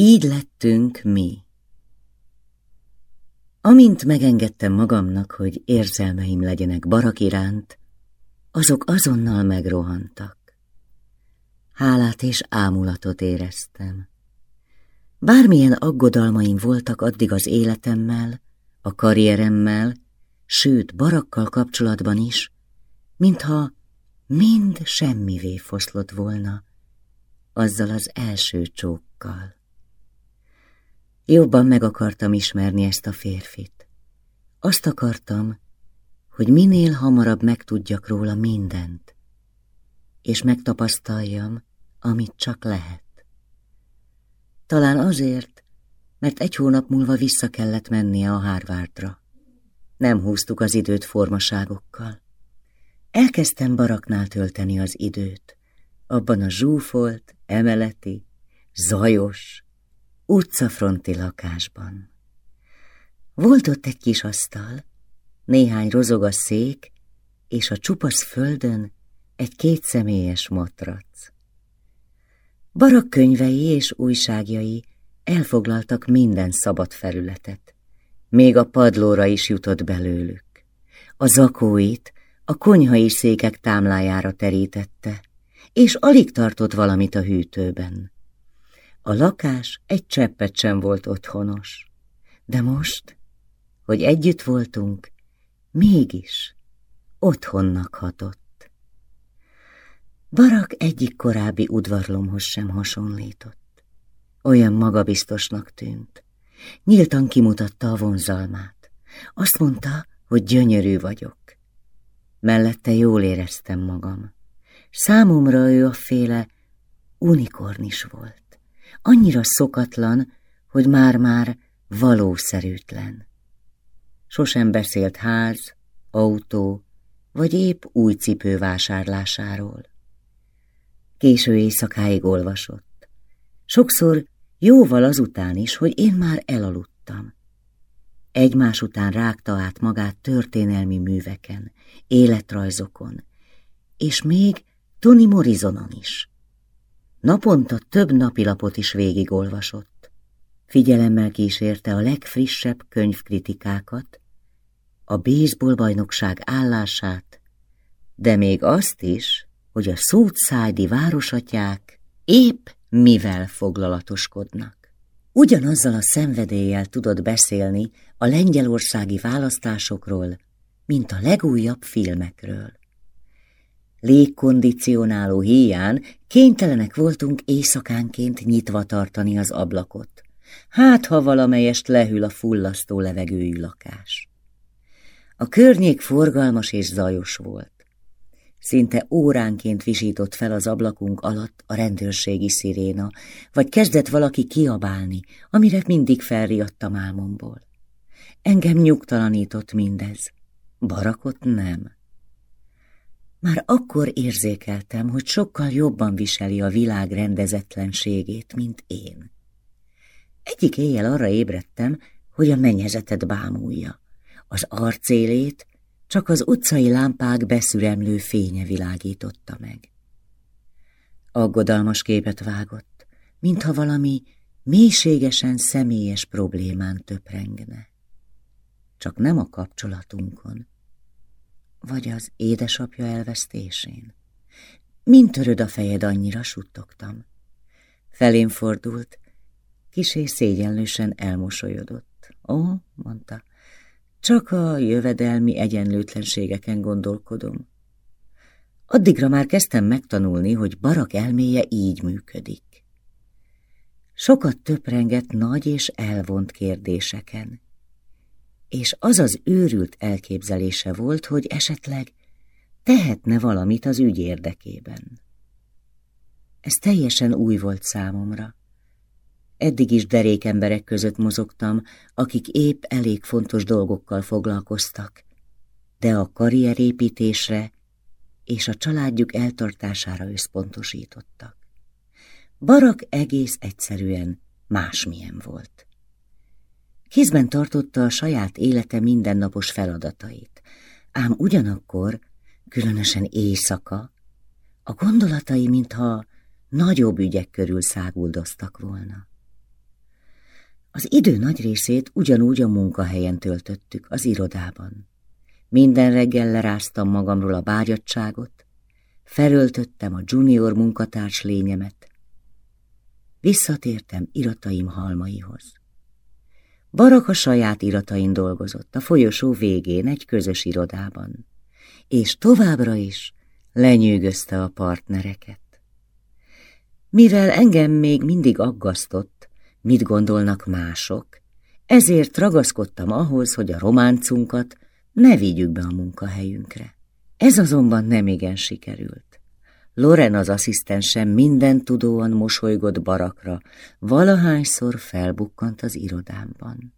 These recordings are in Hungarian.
Így lettünk mi. Amint megengedtem magamnak, hogy érzelmeim legyenek barak iránt, azok azonnal megrohantak. Hálát és ámulatot éreztem. Bármilyen aggodalmaim voltak addig az életemmel, a karrieremmel, sőt, barakkal kapcsolatban is, mintha mind semmivé foszlott volna azzal az első csókkal. Jobban meg akartam ismerni ezt a férfit. Azt akartam, hogy minél hamarabb megtudjak róla mindent, és megtapasztaljam, amit csak lehet. Talán azért, mert egy hónap múlva vissza kellett mennie a Harvardra. Nem húztuk az időt formaságokkal. Elkezdtem baraknál tölteni az időt, abban a zsúfolt, emeleti, zajos, utcafronti lakásban. Volt ott egy kis asztal, néhány rozogas szék, és a csupasz földön egy kétszemélyes matrac. Barak könyvei és újságjai elfoglaltak minden szabad felületet. Még a padlóra is jutott belőlük. A zakóit a konyhai székek támlájára terítette, és alig tartott valamit a hűtőben. A lakás egy cseppet sem volt otthonos, de most, hogy együtt voltunk, mégis otthonnak hatott. Barak egyik korábbi udvarlomhoz sem hasonlított. Olyan magabiztosnak tűnt. Nyíltan kimutatta a vonzalmát. Azt mondta, hogy gyönyörű vagyok. Mellette jól éreztem magam. Számomra ő a féle unikornis volt. Annyira szokatlan, hogy már-már valószerűtlen. Sosem beszélt ház, autó, vagy épp új cipő vásárlásáról. Késő éjszakáig olvasott. Sokszor jóval azután is, hogy én már elaludtam. Egymás után rágta át magát történelmi műveken, életrajzokon, és még Toni Morrisonon is. Naponta több napilapot is végigolvasott. Figyelemmel kísérte a legfrissebb könyvkritikákat, a baseball bajnokság állását, de még azt is, hogy a szótszájdi városatyák épp mivel foglalatoskodnak. Ugyanazzal a szenvedéllyel tudod beszélni a lengyelországi választásokról, mint a legújabb filmekről. Légkondicionáló híján kénytelenek voltunk éjszakánként nyitva tartani az ablakot. Hát, ha valamelyest lehűl a fullasztó levegőjű lakás. A környék forgalmas és zajos volt. Szinte óránként visított fel az ablakunk alatt a rendőrségi sziréna, vagy kezdett valaki kiabálni, amire mindig felriadtam álmomból. Engem nyugtalanított mindez, barakot nem. Már akkor érzékeltem, hogy sokkal jobban viseli a világ rendezetlenségét, mint én. Egyik éjjel arra ébredtem, hogy a mennyezetet bámulja. Az arcélét csak az utcai lámpák beszüremlő fénye világította meg. Aggodalmas képet vágott, mintha valami mélységesen személyes problémán töprengne. Csak nem a kapcsolatunkon, vagy az édesapja elvesztésén. Mint töröd a fejed, annyira suttogtam. Felén fordult, kisé szégyenlősen elmosolyodott. Ó, mondta, csak a jövedelmi egyenlőtlenségeken gondolkodom. Addigra már kezdtem megtanulni, hogy barak elméje így működik. Sokat töprengett nagy és elvont kérdéseken. És az az őrült elképzelése volt, hogy esetleg tehetne valamit az ügy érdekében. Ez teljesen új volt számomra. Eddig is derék emberek között mozogtam, akik épp elég fontos dolgokkal foglalkoztak, de a karrierépítésre és a családjuk eltartására összpontosítottak. Barak egész egyszerűen másmilyen volt. Kézben tartotta a saját élete mindennapos feladatait, ám ugyanakkor, különösen éjszaka, a gondolatai mintha nagyobb ügyek körül száguldoztak volna. Az idő nagy részét ugyanúgy a munkahelyen töltöttük, az irodában. Minden reggel leráztam magamról a bágyadságot, felöltöttem a junior munkatárs lényemet. Visszatértem irataim halmaihoz. Barak a saját iratain dolgozott, a folyosó végén egy közös irodában, és továbbra is lenyűgözte a partnereket. Mivel engem még mindig aggasztott, mit gondolnak mások, ezért ragaszkodtam ahhoz, hogy a románcunkat ne vigyük be a munkahelyünkre. Ez azonban nem igen sikerült. Loren az asszisztensem minden tudóan mosolygott barakra, valahányszor felbukkant az irodámban.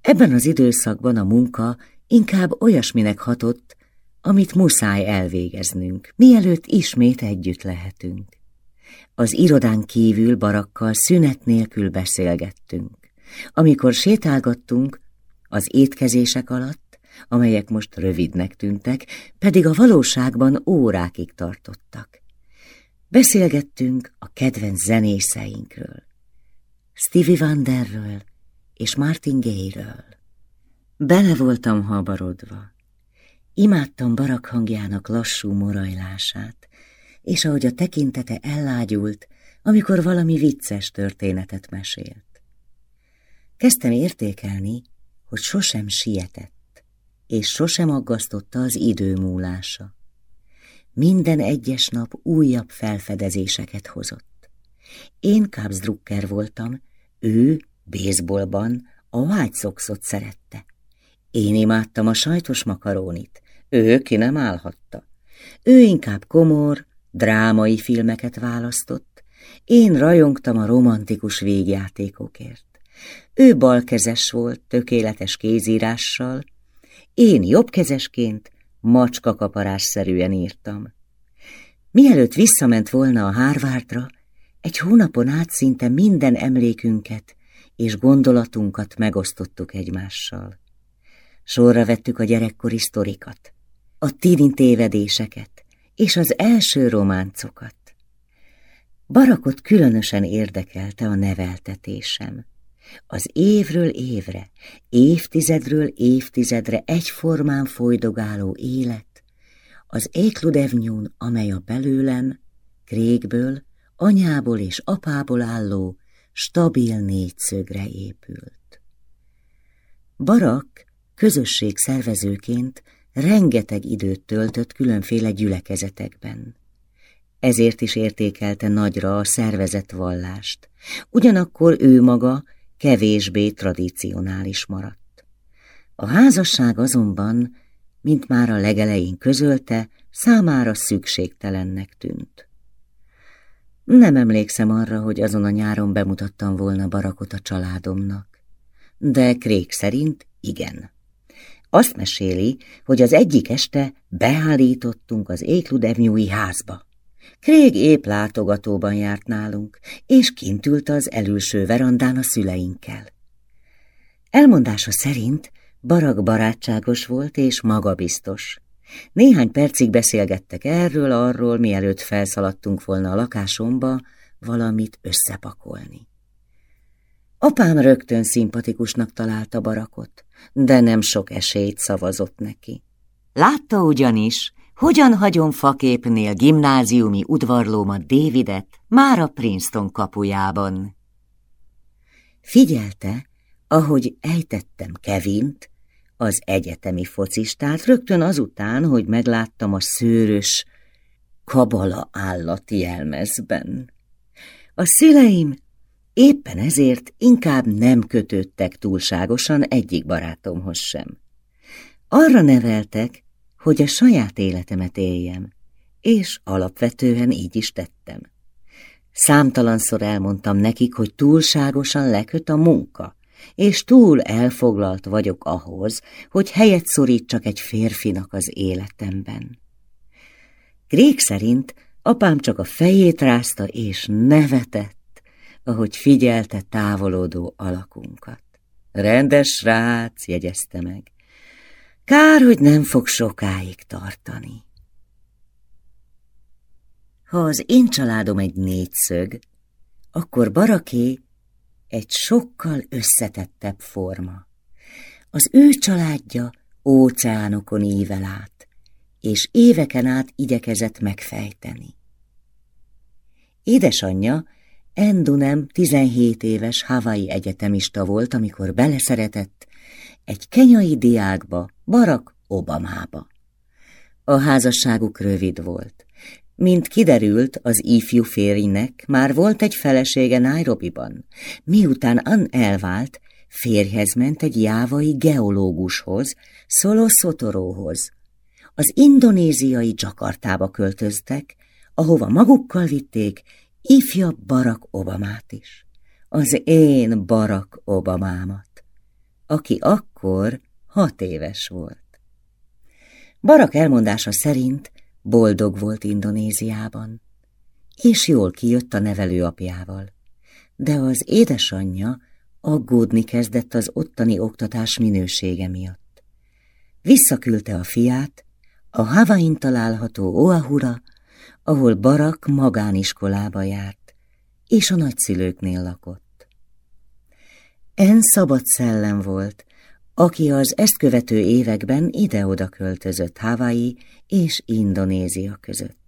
Ebben az időszakban a munka inkább olyasminek hatott, amit muszáj elvégeznünk, mielőtt ismét együtt lehetünk. Az irodán kívül barakkal szünet nélkül beszélgettünk. Amikor sétálgattunk, az étkezések alatt, amelyek most rövidnek tűntek, pedig a valóságban órákig tartottak. Beszélgettünk a kedvenc zenészeinkről, Stevie Wonderről és Martin Gayről. Bele voltam habarodva. Imádtam barak hangjának lassú morajlását, és ahogy a tekintete ellágyult, amikor valami vicces történetet mesélt. Kezdtem értékelni, hogy sosem sietett, és sosem aggasztotta az idő múlása. Minden egyes nap újabb felfedezéseket hozott. Én Kapsdrucker voltam, ő baseballban a White Soxot szerette. Én imádtam a sajtos makarónit, ő ki nem állhatta. Ő inkább komor, drámai filmeket választott, én rajongtam a romantikus végjátékokért. Ő balkezes volt, tökéletes kézírással, én jobbkezesként macskakaparásszerűen írtam. Mielőtt visszament volna a Harvardra, egy hónapon át szinte minden emlékünket és gondolatunkat megosztottuk egymással. Sorra vettük a gyerekkori sztorikat, a tini tévedéseket és az első románcokat. Barakot különösen érdekelte a neveltetésem. Az évről évre, évtizedről évtizedre egyformán folydogáló élet, az Ékludevnyún, amely a belőlem, Krégből, anyából és apából álló, stabil négyszögre épült. Barak közösség szervezőként rengeteg időt töltött különféle gyülekezetekben. Ezért is értékelte nagyra a szervezett vallást, ugyanakkor ő maga kevésbé tradicionális maradt. A házasság azonban, mint már a legelején közölte, számára szükségtelennek tűnt. Nem emlékszem arra, hogy azon a nyáron bemutattam volna barakot a családomnak, de Krék szerint igen. Azt meséli, hogy az egyik este beállítottunk az Éklud házba. Krég épp látogatóban járt nálunk, és kint ült az elülső verandán a szüleinkkel. Elmondása szerint Barak barátságos volt és magabiztos. Néhány percig beszélgettek erről, arról, mielőtt felszaladtunk volna a lakásomba valamit összepakolni. Apám rögtön szimpatikusnak találta Barakot, de nem sok esélyt szavazott neki. Látta ugyanis, hogyan hagyom faképnél gimnáziumi udvarlómat Davidet már a Princeton kapujában. Figyelte, ahogy ejtettem Kevint, az egyetemi focistát, rögtön azután, hogy megláttam a szőrös kabala állati jelmezben. A szüleim éppen ezért inkább nem kötődtek túlságosan egyik barátomhoz sem. Arra neveltek, hogy a saját életemet éljem, és alapvetően így is tettem. Számtalanszor elmondtam nekik, hogy túlságosan leköt a munka, és túl elfoglalt vagyok ahhoz, hogy helyet szorítsak egy férfinak az életemben. Grék szerint apám csak a fejét rázta és nevetett, ahogy figyelte távolodó alakunkat. Rendes srác, jegyezte meg. Kár, hogy nem fog sokáig tartani. Ha az én családom egy négyszög, akkor Baraké egy sokkal összetettebb forma. Az ő családja óceánokon ível át, és éveken át igyekezett megfejteni. Édesanyja Endunem 17 éves Hawaii egyetemista volt, amikor beleszeretett egy kenyai diákba, Barack Obamába. A házasságuk rövid volt. Mint kiderült, az ifjú férjnek már volt egy felesége Nairobiban. Miután Ann elvált, férjhez ment egy jávai geológushoz, Szolo Szotoróhoz. Az indonéziai Jakartába költöztek, ahova magukkal vitték ifjabb Barack Obamát is. Az én Barack Obamámat, aki akkor hat éves volt. Barak elmondása szerint boldog volt Indonéziában, és jól kijött a nevelőapjával, de az édesanyja aggódni kezdett az ottani oktatás minősége miatt. Visszaküldte a fiát a Havain található Oahura, ahol Barak magániskolába járt, és a nagyszülőknél lakott. En szabad szellem volt, aki az ezt követő években ide-oda költözött Hawaii és Indonézia között.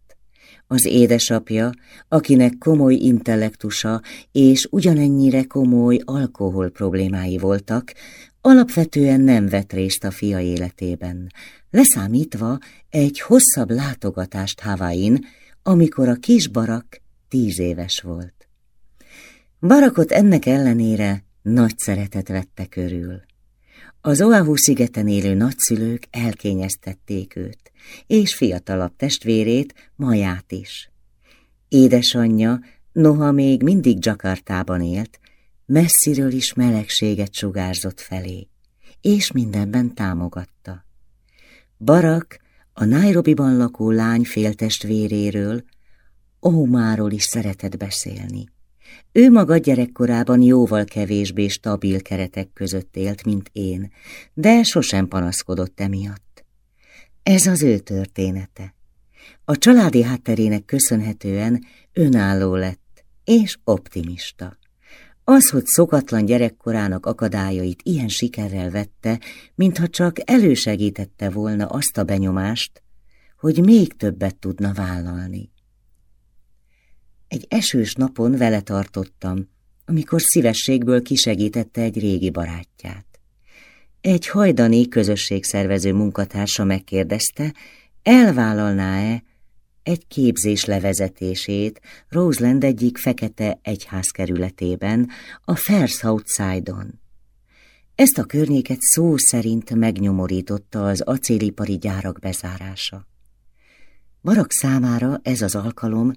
Az édesapja, akinek komoly intellektusa és ugyanennyire komoly alkohol problémái voltak, alapvetően nem vett részt a fia életében, leszámítva egy hosszabb látogatást Havain, amikor a kis barak tíz éves volt. Barakot ennek ellenére nagy szeretet vette körül. Az Oahu szigeten élő nagyszülők elkényeztették őt, és fiatalabb testvérét, Maját is. Édesanyja, noha még mindig Jakartában élt, messziről is melegséget sugárzott felé, és mindenben támogatta. Barak, a Nairobiban lakó lány féltestvéréről, Omáról is szeretett beszélni. Ő maga gyerekkorában jóval kevésbé stabil keretek között élt, mint én, de sosem panaszkodott emiatt. Ez az ő története. A családi hátterének köszönhetően önálló lett és optimista. Az, hogy szokatlan gyerekkorának akadályait ilyen sikerrel vette, mintha csak elősegítette volna azt a benyomást, hogy még többet tudna vállalni. Egy esős napon vele tartottam, amikor szívességből kisegítette egy régi barátját. Egy hajdani közösségszervező munkatársa megkérdezte, elvállalná-e egy képzés levezetését Roseland egyik fekete egyházkerületében, a First Outside-on. Ezt a környéket szó szerint megnyomorította az acélipari gyárak bezárása. Barak számára ez az alkalom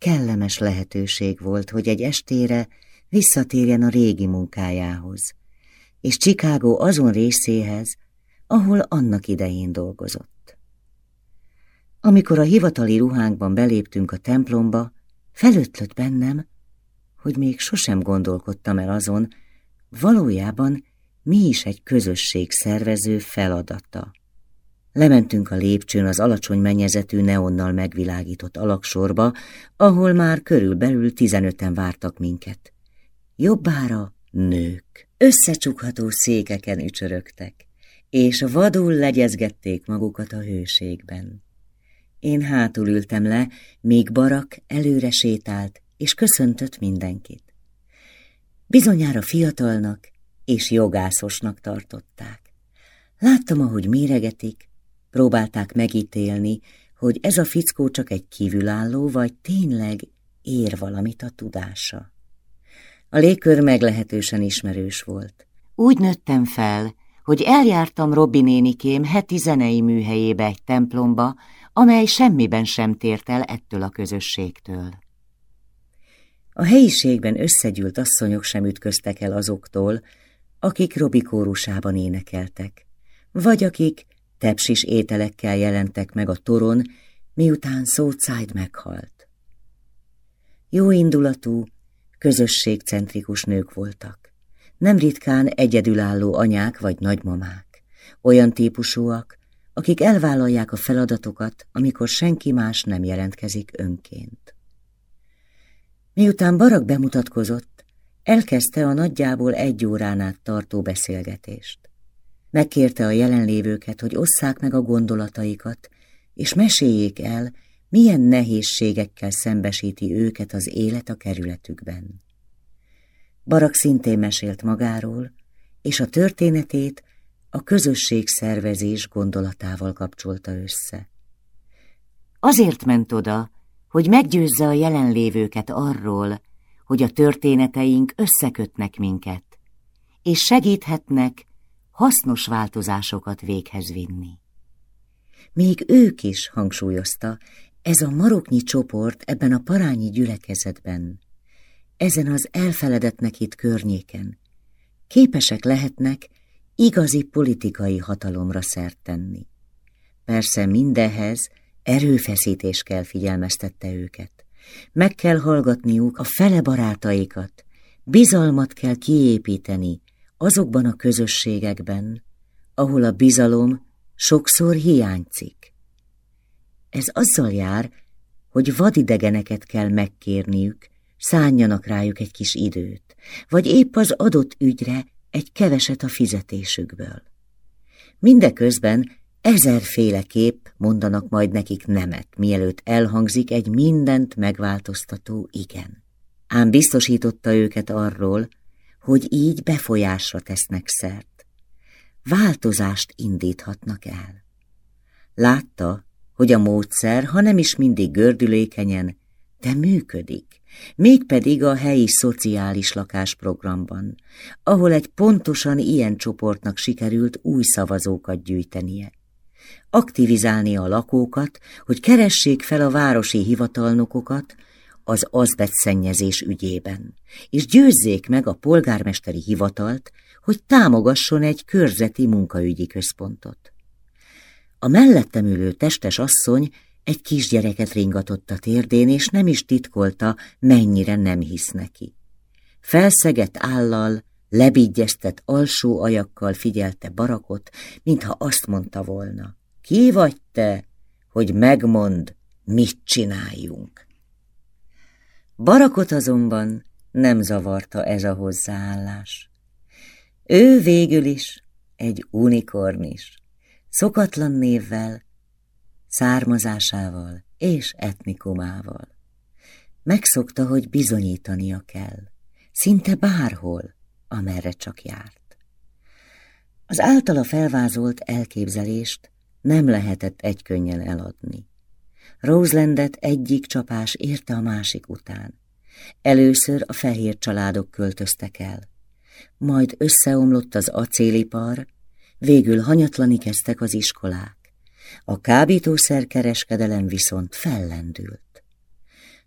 kellemes lehetőség volt, hogy egy estére visszatérjen a régi munkájához, és Chicago azon részéhez, ahol annak idején dolgozott. Amikor a hivatali ruhánkban beléptünk a templomba, felötlött bennem, hogy még sosem gondolkodtam el azon, valójában mi is egy közösség szervező feladata. Lementünk a lépcsőn az alacsony mennyezetű neonnal megvilágított alaksorba, ahol már körülbelül tizenöten vártak minket. Jobbára nők, összecsukható székeken ücsörögtek, és vadul legyezgették magukat a hőségben. Én hátul ültem le, míg Barak előre sétált, és köszöntött mindenkit. Bizonyára fiatalnak és jogászosnak tartották. Láttam, ahogy méregetik, Próbálták megítélni, hogy ez a fickó csak egy kívülálló, vagy tényleg ér valamit a tudása. A légkör meglehetősen ismerős volt. Úgy nőttem fel, hogy eljártam Robbi nénikém heti zenei műhelyébe egy templomba, amely semmiben sem tért el ettől a közösségtől. A helyiségben összegyűlt asszonyok sem ütköztek el azoktól, akik Robi kórusában énekeltek, vagy akik Tepsis ételekkel jelentek meg a toron, miután Szócájd meghalt. Jó indulatú, közösségcentrikus nők voltak. Nem ritkán egyedülálló anyák vagy nagymamák. Olyan típusúak, akik elvállalják a feladatokat, amikor senki más nem jelentkezik önként. Miután Barak bemutatkozott, elkezdte a nagyjából egy órán át tartó beszélgetést. Megkérte a jelenlévőket, hogy osszák meg a gondolataikat, és meséljék el, milyen nehézségekkel szembesíti őket az élet a kerületükben. Barak szintén mesélt magáról, és a történetét a közösségszervezés gondolatával kapcsolta össze. Azért ment oda, hogy meggyőzze a jelenlévőket arról, hogy a történeteink összekötnek minket, és segíthetnek hasznos változásokat véghez vinni. Még ők is, hangsúlyozta, ez a maroknyi csoport ebben a parányi gyülekezetben, ezen az elfeledetnek itt környéken, képesek lehetnek igazi politikai hatalomra szert tenni. Persze mindehez erőfeszítés kell figyelmeztette őket. Meg kell hallgatniuk a fele barátaikat, bizalmat kell kiépíteni azokban a közösségekben, ahol a bizalom sokszor hiányzik. Ez azzal jár, hogy vadidegeneket kell megkérniük, szánjanak rájuk egy kis időt, vagy épp az adott ügyre egy keveset a fizetésükből. Mindeközben ezerféleképp mondanak majd nekik nemet, mielőtt elhangzik egy mindent megváltoztató igen. Ám biztosította őket arról, hogy így befolyásra tesznek szert. Változást indíthatnak el. Látta, hogy a módszer, ha nem is mindig gördülékenyen, de működik, mégpedig a helyi szociális lakásprogramban, ahol egy pontosan ilyen csoportnak sikerült új szavazókat gyűjtenie. Aktivizálni a lakókat, hogy keressék fel a városi hivatalnokokat az azbetszennyezés ügyében, és győzzék meg a polgármesteri hivatalt, hogy támogasson egy körzeti munkaügyi központot. A mellettem ülő testes asszony egy kisgyereket ringatott a térdén, és nem is titkolta, mennyire nem hisz neki. Felszegett állal, lebigyeztett alsó ajakkal figyelte barakot, mintha azt mondta volna. Ki vagy te, hogy megmond, mit csináljunk? Barakot azonban nem zavarta ez a hozzáállás. Ő végül is egy unikornis, szokatlan névvel, származásával és etnikumával. Megszokta, hogy bizonyítania kell, szinte bárhol, amerre csak járt. Az általa felvázolt elképzelést nem lehetett egykönnyen eladni. Roselandet egyik csapás érte a másik után. Először a fehér családok költöztek el, majd összeomlott az acélipar, végül hanyatlani kezdtek az iskolák. A kábítószerkereskedelem viszont fellendült.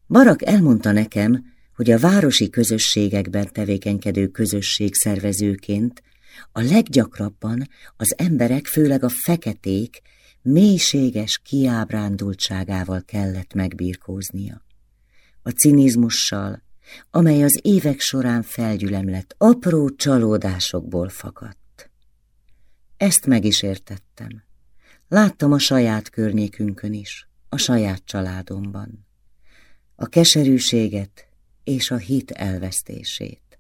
Barak elmondta nekem, hogy a városi közösségekben tevékenykedő közösségszervezőként a leggyakrabban az emberek, főleg a feketék, mélységes kiábrándultságával kellett megbírkóznia. A cinizmussal, amely az évek során felgyülemlett apró csalódásokból fakadt. Ezt meg is értettem. Láttam a saját környékünkön is, a saját családomban. A keserűséget és a hit elvesztését.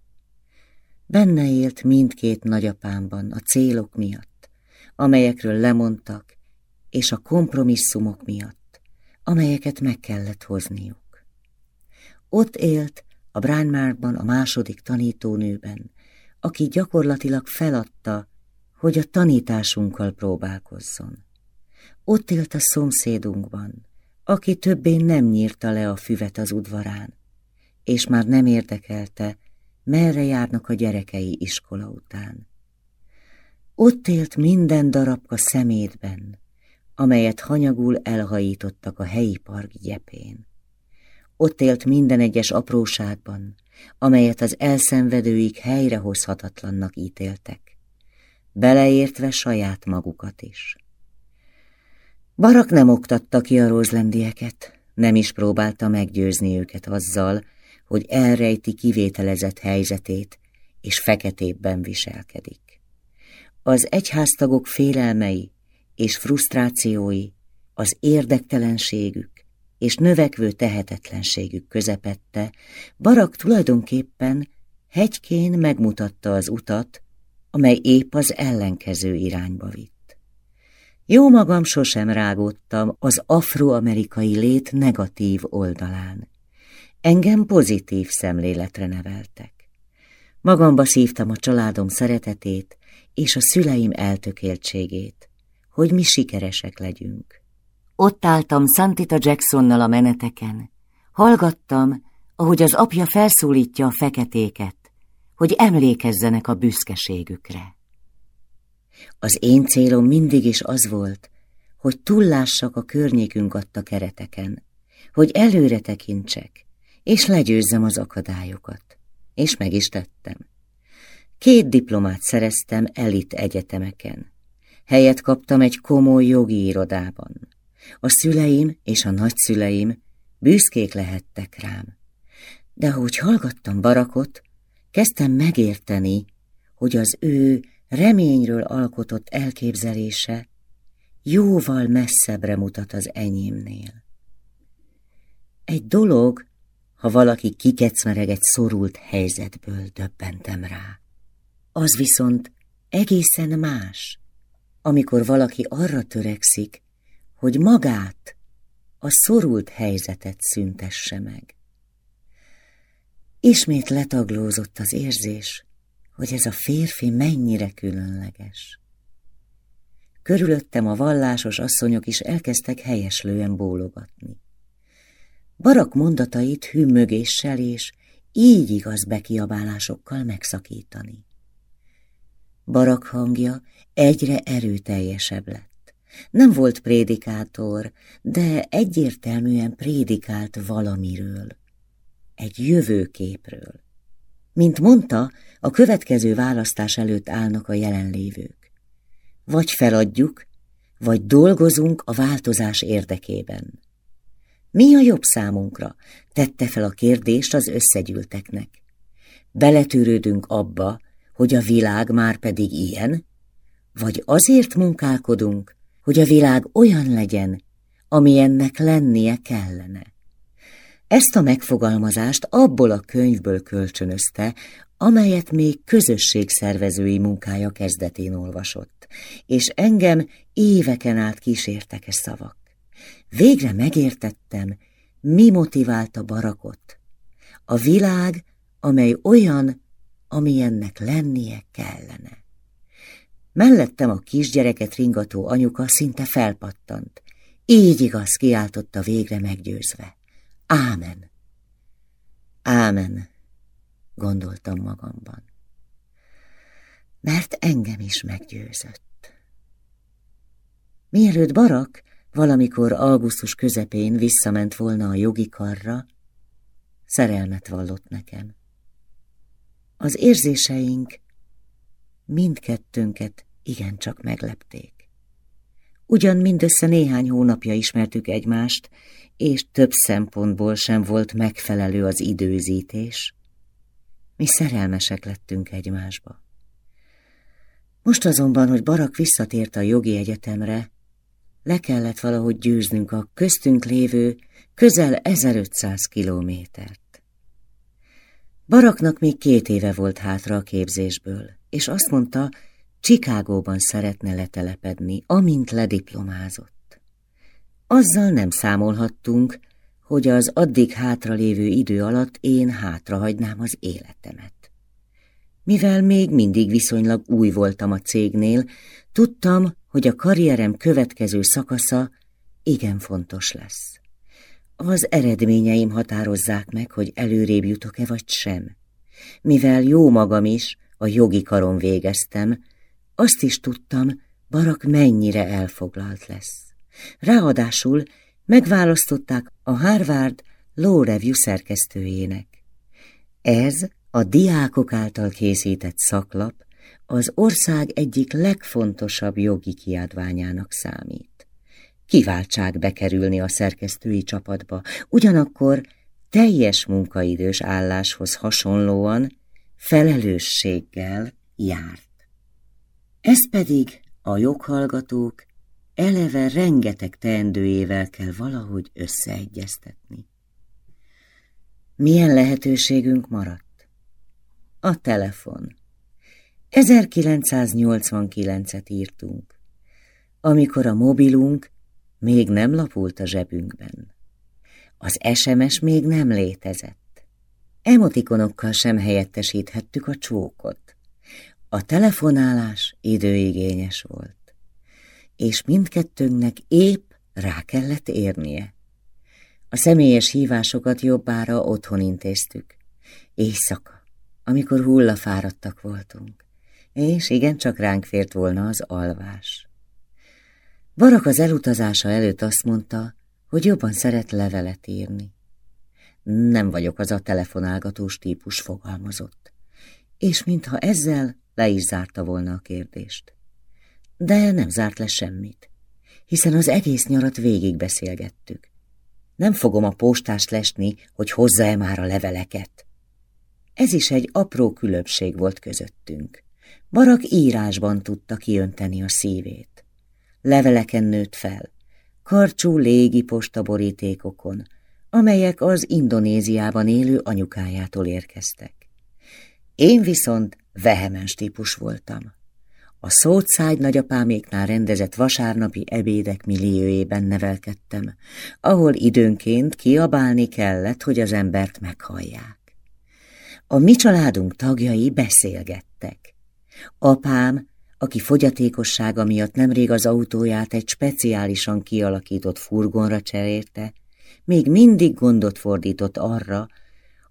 Benne élt mindkét nagyapámban a célok miatt, amelyekről lemondtak, és a kompromisszumok miatt, amelyeket meg kellett hozniuk. Ott élt a Bránmárban a második tanítónőben, aki gyakorlatilag feladta, hogy a tanításunkkal próbálkozzon. Ott élt a szomszédunkban, aki többé nem nyírta le a füvet az udvarán, és már nem érdekelte, merre járnak a gyerekei iskola után. Ott élt minden darabka szemétben, amelyet hanyagul elhajítottak a helyi park gyepén. Ott élt minden egyes apróságban, amelyet az elszenvedőik helyrehozhatatlannak ítéltek, beleértve saját magukat is. Barak nem oktatta ki a rózlendieket, nem is próbálta meggyőzni őket azzal, hogy elrejti kivételezett helyzetét, és feketébben viselkedik. Az egyháztagok félelmei és frusztrációi, az érdektelenségük és növekvő tehetetlenségük közepette, Barak tulajdonképpen hegykén megmutatta az utat, amely épp az ellenkező irányba vitt. Jó magam sosem rágódtam az afroamerikai lét negatív oldalán. Engem pozitív szemléletre neveltek. Magamba szívtam a családom szeretetét és a szüleim eltökéltségét, hogy mi sikeresek legyünk. Ott álltam Santita Jacksonnal a meneteken, hallgattam, ahogy az apja felszólítja a feketéket, hogy emlékezzenek a büszkeségükre. Az én célom mindig is az volt, hogy túllássak a környékünk adta kereteken, hogy előre tekintsek, és legyőzzem az akadályokat. És meg is tettem. Két diplomát szereztem elit egyetemeken. Helyet kaptam egy komoly jogi irodában. A szüleim és a nagyszüleim büszkék lehettek rám. De ahogy hallgattam Barakot, kezdtem megérteni, hogy az ő reményről alkotott elképzelése jóval messzebbre mutat az enyémnél. Egy dolog, ha valaki kikecmereg egy szorult helyzetből, döbbentem rá. Az viszont egészen más, amikor valaki arra törekszik, hogy magát, a szorult helyzetet szüntesse meg. Ismét letaglózott az érzés, hogy ez a férfi mennyire különleges. Körülöttem a vallásos asszonyok is elkezdtek helyeslően bólogatni. Barak mondatait hümmögéssel és így igaz bekiabálásokkal megszakítani. Barak hangja egyre erőteljesebb lett. Nem volt prédikátor, de egyértelműen prédikált valamiről, egy jövőképről. Mint mondta, a következő választás előtt állnak a jelenlévők. Vagy feladjuk, vagy dolgozunk a változás érdekében. Mi a jobb számunkra? Tette fel a kérdést az összegyűlteknek. Beletűrődünk abba, hogy a világ már pedig ilyen? Vagy azért munkálkodunk, hogy a világ olyan legyen, amilyennek lennie kellene? Ezt a megfogalmazást abból a könyvből kölcsönözte, amelyet még közösségszervezői munkája kezdetén olvasott, és engem éveken át kísértek e szavak. Végre megértettem, mi motiválta barakot. A világ, amely olyan, amilyennek lennie kellene. Mellettem a kisgyereket ringató anyuka szinte felpattant. Így igaz, kiáltotta végre meggyőzve. Ámen. Ámen, gondoltam magamban. Mert engem is meggyőzött. Mielőtt Barak valamikor augusztus közepén visszament volna a jogi karra, szerelmet vallott nekem. Az érzéseink mindkettőnket igencsak meglepték. Ugyan mindössze néhány hónapja ismertük egymást, és több szempontból sem volt megfelelő az időzítés. Mi szerelmesek lettünk egymásba. Most azonban, hogy Barak visszatért a jogi egyetemre, le kellett valahogy győznünk a köztünk lévő közel 1500 kilométert. Baraknak még két éve volt hátra a képzésből, és azt mondta, Csikágóban szeretne letelepedni, amint lediplomázott. Azzal nem számolhattunk, hogy az addig hátralévő idő alatt én hátrahagynám az életemet. Mivel még mindig viszonylag új voltam a cégnél, tudtam, hogy a karrierem következő szakasza igen fontos lesz. Az eredményeim határozzák meg, hogy előrébb jutok-e vagy sem. Mivel jó magam is a jogi karon végeztem, azt is tudtam, Barak mennyire elfoglalt lesz. Ráadásul megválasztották a Harvard Law Review szerkesztőjének. Ez a diákok által készített szaklap az ország egyik legfontosabb jogi kiadványának számít. Kiváltság bekerülni a szerkesztői csapatba, ugyanakkor teljes munkaidős álláshoz hasonlóan felelősséggel járt. Ez pedig a joghallgatók eleve rengeteg teendőjével kell valahogy összeegyeztetni. Milyen lehetőségünk maradt? A telefon. 1989-et írtunk, amikor a mobilunk még nem lapult a zsebünkben. Az SMS még nem létezett. Emotikonokkal sem helyettesíthettük a csókot. A telefonálás időigényes volt, és mindkettőnknek épp rá kellett érnie. A személyes hívásokat jobbára otthon intéztük. Éjszaka, amikor hullafáradtak voltunk, és igen, csak ránk fért volna az alvás. Barak az elutazása előtt azt mondta, hogy jobban szeret levelet írni. Nem vagyok az a telefonálgatós típus fogalmazott, és mintha ezzel le is zárta volna a kérdést. De nem zárt le semmit, hiszen az egész nyarat végig beszélgettük. Nem fogom a postást lesni, hogy hozza-e már a leveleket. Ez is egy apró különbség volt közöttünk. Barak írásban tudta kiönteni a szívét. Leveleken nőtt fel, karcsú légi postaborítékokon, amelyek az Indonéziában élő anyukájától érkeztek. Én viszont vehemens típus voltam. A szótszágy nagyapáméknál rendezett vasárnapi ebédek milliójében nevelkedtem, ahol időnként kiabálni kellett, hogy az embert meghallják. A mi családunk tagjai beszélgettek. Apám, aki fogyatékossága miatt nemrég az autóját egy speciálisan kialakított furgonra cserélte, még mindig gondot fordított arra,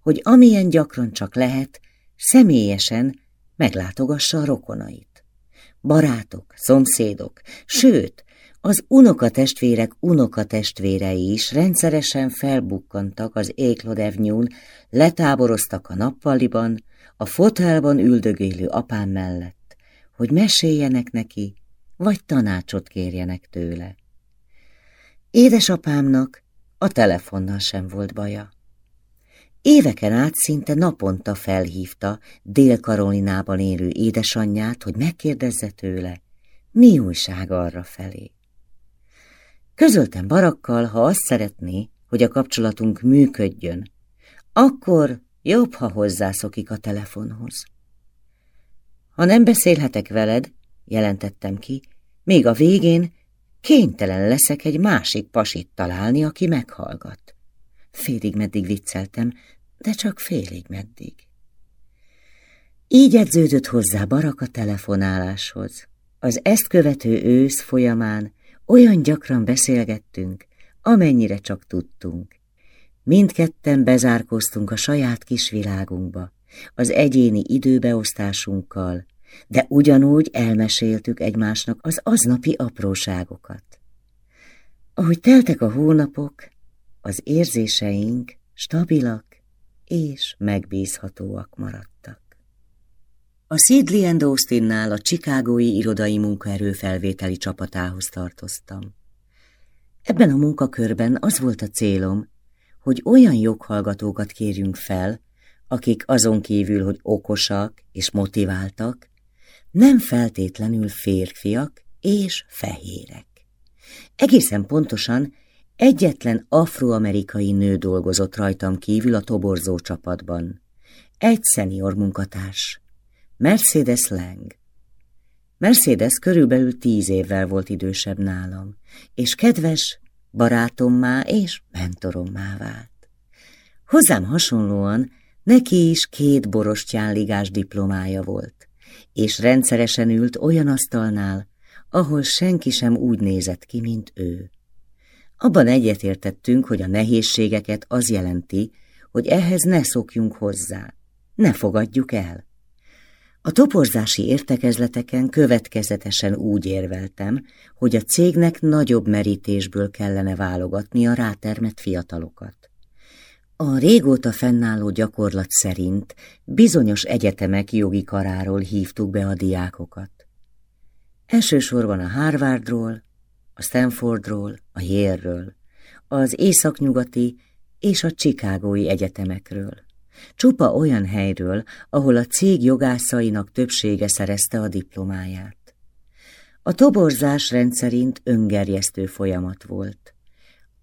hogy amilyen gyakran csak lehet, személyesen meglátogassa a rokonait. Barátok, szomszédok, sőt, az unokatestvérek unokatestvérei is rendszeresen felbukkantak az Éklod Avenue-n, letáboroztak a nappaliban, a fotelban üldögélő apám mellett, hogy meséljenek neki, vagy tanácsot kérjenek tőle. Édesapámnak a telefonnal sem volt baja. Éveken át szinte naponta felhívta Dél-Karolinában élő édesanyját, hogy megkérdezze tőle, mi újság arra felé. Közöltem barakkal, ha azt szeretné, hogy a kapcsolatunk működjön, akkor jobb, ha hozzászokik a telefonhoz. Ha nem beszélhetek veled, jelentettem ki, még a végén kénytelen leszek egy másik pasit találni, aki meghallgat. Félig meddig vicceltem, de csak félig meddig. Így edződött hozzá Barak a telefonáláshoz. Az ezt követő ősz folyamán olyan gyakran beszélgettünk, amennyire csak tudtunk. Mindketten bezárkoztunk a saját kis világunkba, az egyéni időbeosztásunkkal, de ugyanúgy elmeséltük egymásnak az aznapi apróságokat. Ahogy teltek a hónapok, az érzéseink stabilak és megbízhatóak maradtak. A Sidley and Austinnál a Chicagói irodai munkaerő felvételi csapatához tartoztam. Ebben a munkakörben az volt a célom, hogy olyan joghallgatókat kérjünk fel, akik azon kívül, hogy okosak és motiváltak, nem feltétlenül férfiak és fehérek. Egészen pontosan egyetlen afroamerikai nő dolgozott rajtam kívül a toborzó csapatban. Egy szenior munkatárs, Mercedes Lang. Mercedes körülbelül tíz évvel volt idősebb nálam, és kedves barátommá és mentorommá vált. Hozzám hasonlóan neki is két borostyán ligás diplomája volt, és rendszeresen ült olyan asztalnál, ahol senki sem úgy nézett ki, mint ő. Abban egyetértettünk, hogy a nehézségeket az jelenti, hogy ehhez ne szokjunk hozzá, ne fogadjuk el. A toporzási értekezleteken következetesen úgy érveltem, hogy a cégnek nagyobb merítésből kellene válogatni a rátermett fiatalokat. A régóta fennálló gyakorlat szerint bizonyos egyetemek jogi karáról hívtuk be a diákokat. Elsősorban a Harvardról, a Stanfordról, a Yale-ről, az északnyugati és a Chicagói egyetemekről. Csupa olyan helyről, ahol a cég jogászainak többsége szerezte a diplomáját. A toborzás rendszerint öngerjesztő folyamat volt.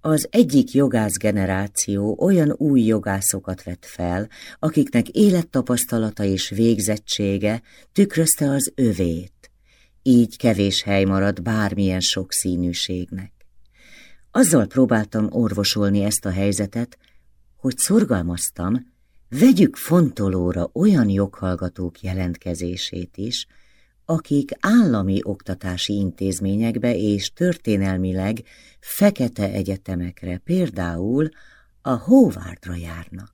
Az egyik jogász generáció olyan új jogászokat vett fel, akiknek élettapasztalata és végzettsége tükrözte az övét. Így kevés hely marad bármilyen sokszínűségnek. Azzal próbáltam orvosolni ezt a helyzetet, hogy szorgalmaztam, vegyük fontolóra olyan joghallgatók jelentkezését is, akik állami oktatási intézményekbe és történelmileg fekete egyetemekre, például a Howardra járnak.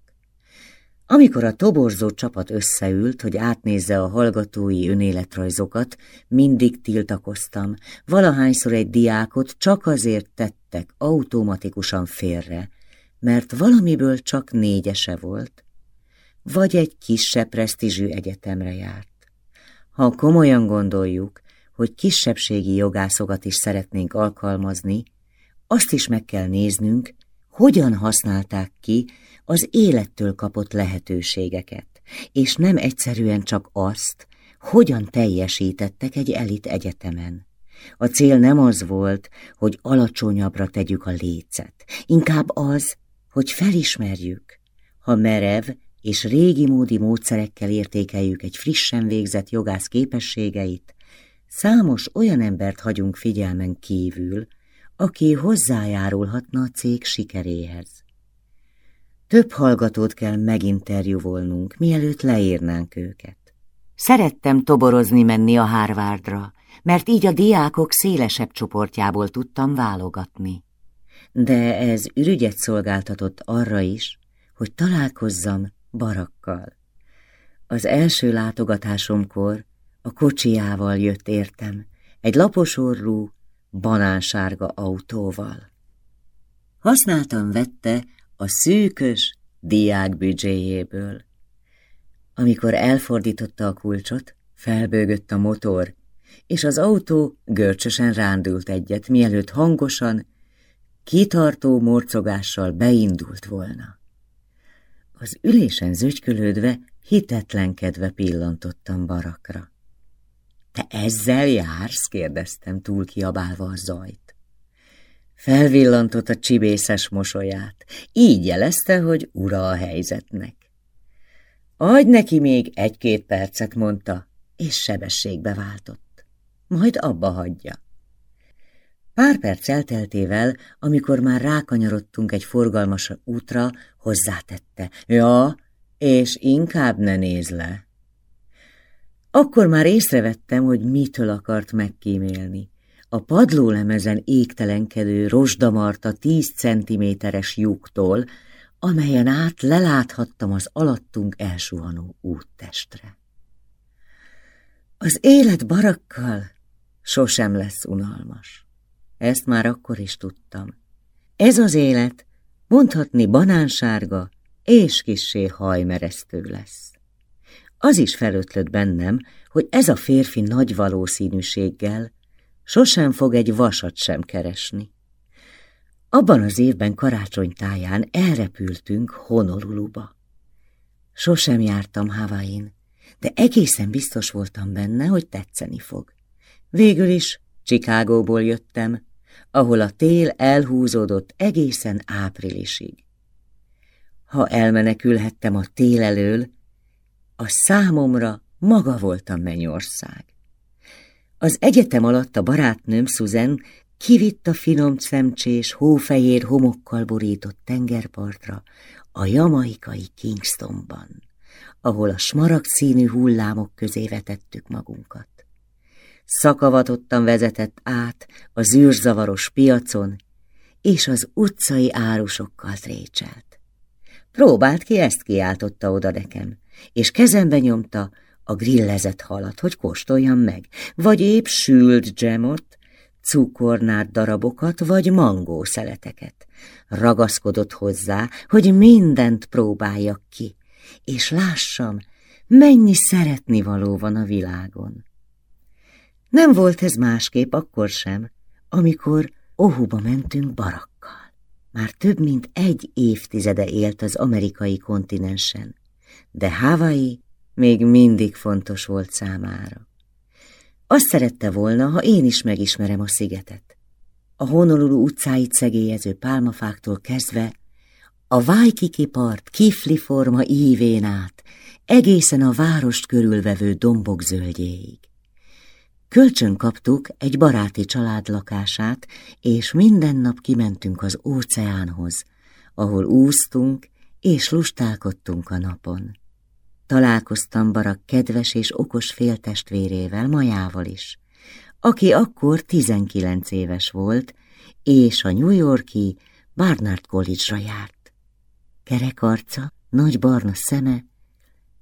Amikor a toborzó csapat összeült, hogy átnézze a hallgatói önéletrajzokat, mindig tiltakoztam, valahányszor egy diákot csak azért tettek automatikusan félre, mert valamiből csak négyese volt, vagy egy kisebb presztízsű egyetemre járt. Ha komolyan gondoljuk, hogy kisebbségi jogászokat is szeretnénk alkalmazni, azt is meg kell néznünk, hogyan használták ki az élettől kapott lehetőségeket, és nem egyszerűen csak azt, hogyan teljesítettek egy elit egyetemen. A cél nem az volt, hogy alacsonyabbra tegyük a lécet, inkább az, hogy felismerjük, ha merev és régi módi módszerekkel értékeljük egy frissen végzett jogász képességeit, számos olyan embert hagyunk figyelmen kívül, aki hozzájárulhatna a cég sikeréhez. Több hallgatót kell meginterjúvolnunk, mielőtt leírnánk őket. Szerettem toborozni menni a Harvardra, mert így a diákok szélesebb csoportjából tudtam válogatni. De ez ürügyet szolgáltatott arra is, hogy találkozzam barakkal. Az első látogatásomkor a kocsiával jött értem, egy laposorú, banánsárga autóval. Használtam vette a szűkös diák büdzséjéből. Amikor elfordította a kulcsot, felbőgött a motor, és az autó görcsösen rándult egyet, mielőtt hangosan, kitartó morcogással beindult volna. Az ülésen zögykölődve, hitetlenkedve pillantottam barakra. Te ezzel jársz? kérdeztem, túl kiabálva a zajt. Felvillantott a csibészes mosolyát, így jelezte, hogy ura a helyzetnek. Adj neki még egy-két percet, mondta, és sebességbe váltott. Majd abba hagyja. Pár perc elteltével, amikor már rákanyarodtunk egy forgalmas útra, hozzátette. Ja, és inkább ne néz le. Akkor már észrevettem, hogy mitől akart megkímélni. A padlólemezen égtelenkedő rozsdamarta tíz centiméteres lyuktól, amelyen át leláthattam az alattunk elsuhanó úttestre. Az élet barakkal sosem lesz unalmas. Ezt már akkor is tudtam. Ez az élet mondhatni banánsárga és kissé hajmeresztő lesz. Az is felötlött bennem, hogy ez a férfi nagy valószínűséggel sosem fog egy vasat sem keresni. Abban az évben karácsonytáján elrepültünk Honoluluba. Sosem jártam Havain, de egészen biztos voltam benne, hogy tetszeni fog. Végül is Csikágóból jöttem, ahol a tél elhúzódott egészen áprilisig. Ha elmenekülhettem a tél elől, a számomra maga volt a mennyország. Az egyetem alatt a barátnőm Susan kivitt a finom szemcsés, hófehér homokkal borított tengerpartra, a jamaikai Kingstonban, ahol a smaragd színű hullámok közé vetettük magunkat. Szakavatottan vezetett át a zűrzavaros piacon, és az utcai árusokkal trécselt. Próbált ki, ezt kiáltotta oda nekem és kezembe nyomta a grillezett halat, hogy kóstoljam meg, vagy épp sült dzsemot, cukornát darabokat, vagy mangó szeleteket. Ragaszkodott hozzá, hogy mindent próbáljak ki, és lássam, mennyi szeretni való van a világon. Nem volt ez másképp akkor sem, amikor Ohuba mentünk barakkal. Már több mint egy évtizede élt az amerikai kontinensen de Hawaii még mindig fontos volt számára. Azt szerette volna, ha én is megismerem a szigetet. a Honolulu utcáit szegélyező pálmafáktól kezdve, a Waikiki part kifli forma ívén át, egészen a várost körülvevő dombok zöldjéig. Kölcsön kaptuk egy baráti család lakását, és minden nap kimentünk az óceánhoz, ahol úsztunk és lustálkodtunk a napon. Találkoztam Barak kedves és okos féltestvérével, Majával is, aki akkor 19 éves volt, és a New Yorki Barnard College-ra járt. Kerek arca, nagy barna szeme,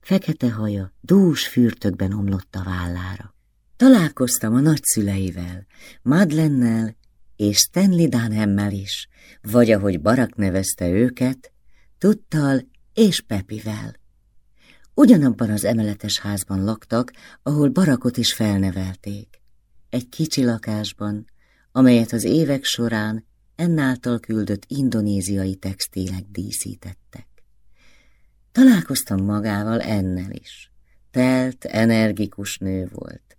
fekete haja dús fürtökben omlott a vállára. Találkoztam a nagyszüleivel, Madlennel és Stanley Dunhammel is, vagy ahogy Barak nevezte őket, Tuttal és Pepivel. Ugyanabban az emeletes házban laktak, ahol Barakot is felnevelték. Egy kicsi lakásban, amelyet az évek során ennáltal küldött indonéziai textílek díszítettek. Találkoztam magával ennel is. Telt, energikus nő volt.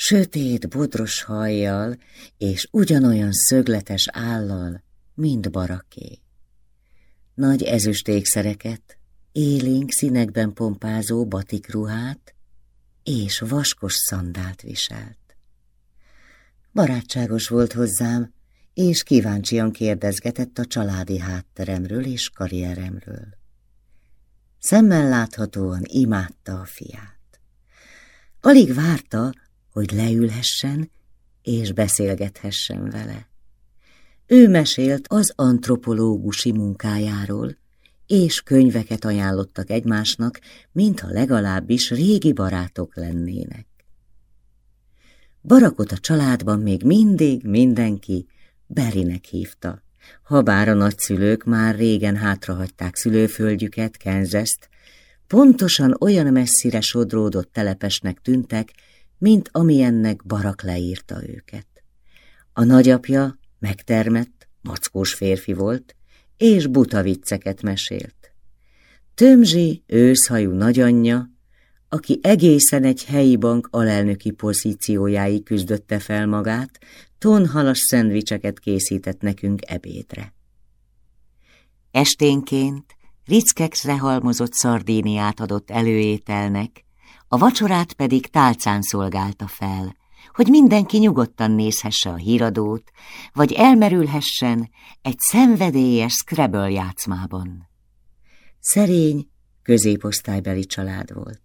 Sötét, bodros hajjal és ugyanolyan szögletes állal, mint baraké. Nagy ezüstékszereket, élénk színekben pompázó batikruhát és vaskos szandált viselt. Barátságos volt hozzám, és kíváncsian kérdezgetett a családi hátteremről és karrieremről. Szemmel láthatóan imádta a fiát. Alig várta, hogy leülhessen és beszélgethessen vele. Ő mesélt az antropológusi munkájáról, és könyveket ajánlottak egymásnak, mintha legalábbis régi barátok lennének. Barakot a családban még mindig mindenki Berinek hívta, habár a nagyszülők már régen hátrahagyták szülőföldjüket, Kenzeszt, pontosan olyan messzire sodródott telepesnek tűntek, mint amilyennek Barak leírta őket. A nagyapja megtermett, mackós férfi volt, és buta vicceket mesélt. Tömzsi, őszhajú nagyanyja, aki egészen egy helyi bank alelnöki pozíciójáig küzdötte fel magát, tonhalas szendvicseket készített nekünk ebédre. Esténként rickekre halmozott szardíniát adott előételnek, a vacsorát pedig tálcán szolgálta fel, hogy mindenki nyugodtan nézhesse a híradót, vagy elmerülhessen egy szenvedélyes Scrabble játszmában. Szerény, középosztálybeli család volt.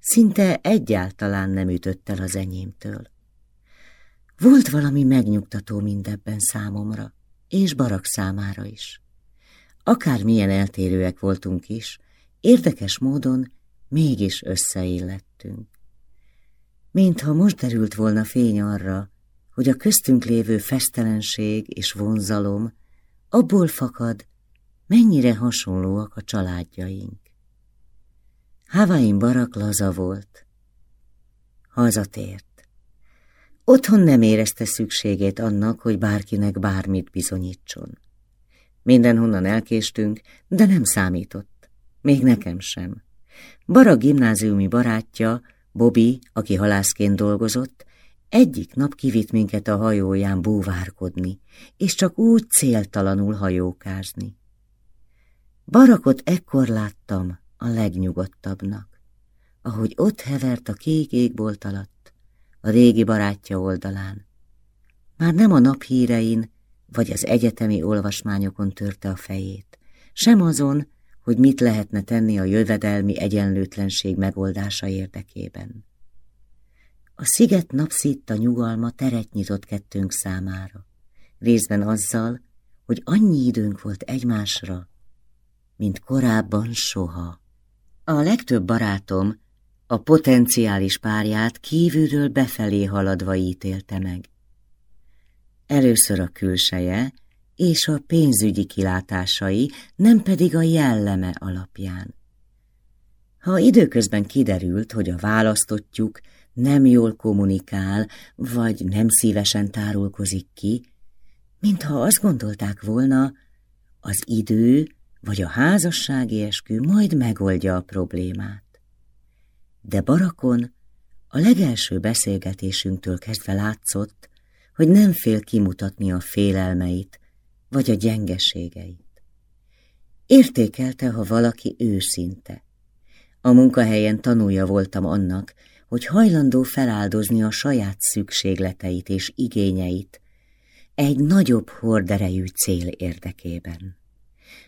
Szinte egyáltalán nem ütött el az enyémtől. Volt valami megnyugtató mindebben számomra, és Barak számára is. Akármilyen eltérőek voltunk is, érdekes módon mégis összeillettünk. Mintha most derült volna fény arra, hogy a köztünk lévő festelenség és vonzalom abból fakad, mennyire hasonlóak a családjaink. Havain barak laza volt. Hazatért. Otthon nem érezte szükségét annak, hogy bárkinek bármit bizonyítson. Mindenhonnan elkéstünk, de nem számított. Még nekem sem. Bara gimnáziumi barátja, Bobby, aki halászként dolgozott, egyik nap kivitt minket a hajóján búvárkodni, és csak úgy céltalanul hajókázni. Barakot ekkor láttam a legnyugodtabbnak, ahogy ott hevert a kék égbolt alatt, a régi barátja oldalán. Már nem a naphírein vagy az egyetemi olvasmányokon törte a fejét, sem azon, hogy mit lehetne tenni a jövedelmi egyenlőtlenség megoldása érdekében. A sziget napszitta nyugalma teret nyitott kettőnk számára, részben azzal, hogy annyi időnk volt egymásra, mint korábban soha. A legtöbb barátom a potenciális párját kívülről befelé haladva ítélte meg. Először a külseje, és a pénzügyi kilátásai, nem pedig a jelleme alapján. Ha időközben kiderült, hogy a választottjuk nem jól kommunikál, vagy nem szívesen tárulkozik ki, mintha azt gondolták volna, az idő vagy a házassági eskü majd megoldja a problémát. De Barakon a legelső beszélgetésünktől kezdve látszott, hogy nem fél kimutatni a félelmeit, vagy a gyengeségeit. Értékelte, ha valaki őszinte. A munkahelyen tanulja voltam annak, hogy hajlandó feláldozni a saját szükségleteit és igényeit egy nagyobb horderejű cél érdekében.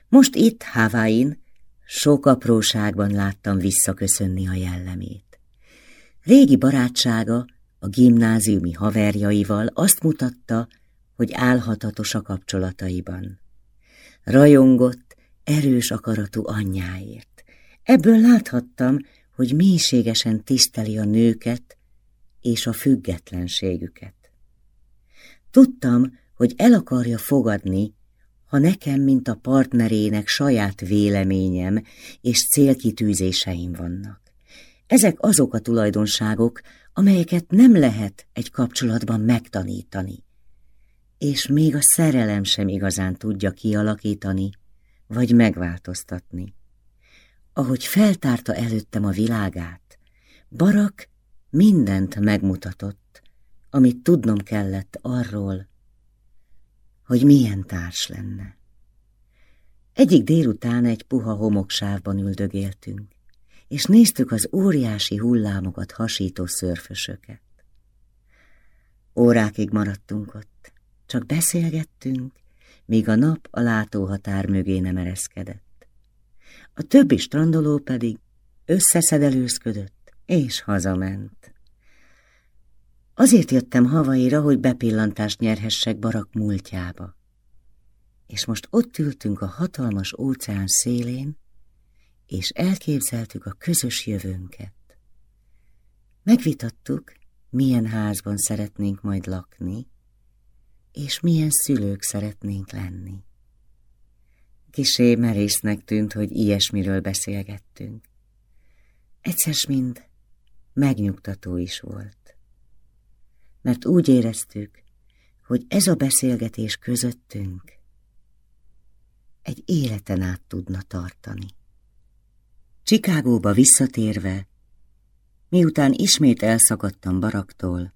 Most itt, Havain, sok apróságban láttam visszaköszönni a jellemét. Régi barátsága a gimnáziumi haverjaival azt mutatta, hogy álhatatos a kapcsolataiban. Rajongott, erős akaratú anyjáért. Ebből láthattam, hogy mélységesen tiszteli a nőket és a függetlenségüket. Tudtam, hogy el akarja fogadni, ha nekem, mint a partnerének saját véleményem és célkitűzéseim vannak. Ezek azok a tulajdonságok, amelyeket nem lehet egy kapcsolatban megtanítani. És még a szerelem sem igazán tudja kialakítani, vagy megváltoztatni. Ahogy feltárta előttem a világát, Barak mindent megmutatott, amit tudnom kellett arról, hogy milyen társ lenne. Egyik délután egy puha homoksávban üldögéltünk, és néztük az óriási hullámokat hasító szörfösöket. Órákig maradtunk ott, csak beszélgettünk, míg a nap a látóhatár mögé nem ereszkedett. A többi strandoló pedig összeszedelőzködött és hazament. Azért jöttem Havaira, hogy bepillantást nyerhessek Barak múltjába. És most ott ültünk a hatalmas óceán szélén, és elképzeltük a közös jövőnket. Megvitattuk, milyen házban szeretnénk majd lakni, és milyen szülők szeretnénk lenni. Kisé merésznek tűnt, hogy ilyesmiről beszélgettünk. Egyszer mind megnyugtató is volt mert úgy éreztük, hogy ez a beszélgetés közöttünk egy életen át tudna tartani. Csikágóba visszatérve, miután ismét elszakadtam baraktól,